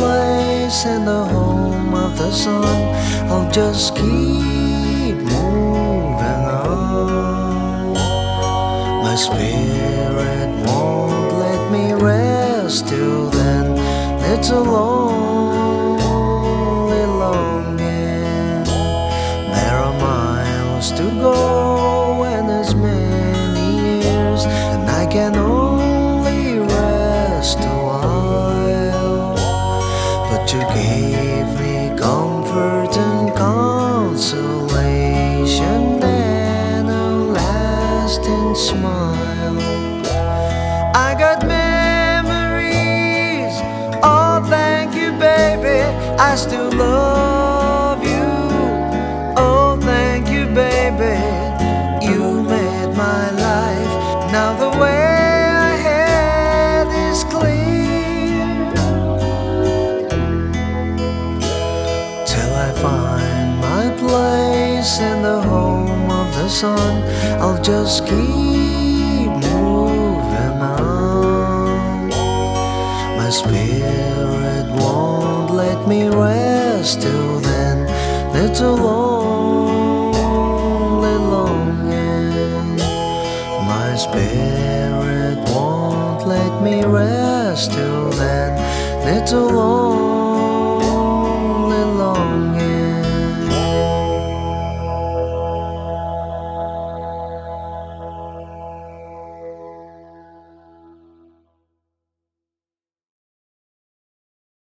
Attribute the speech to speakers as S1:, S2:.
S1: place in the home of the sun. I'll just keep moving on. My spirit won't let me rest till then. It's a lonely longing. There are miles to go and as many years, and I can only But you gave me comfort and consolation and a lasting smile. I got memories. Oh, thank you, baby. I still love you. Oh, thank you, baby. You made my life. Now the way find my place in the home of the sun, I'll just keep moving on. My spirit won't let me rest till then. A lonely longing. My spirit won't let me rest till then. A lonely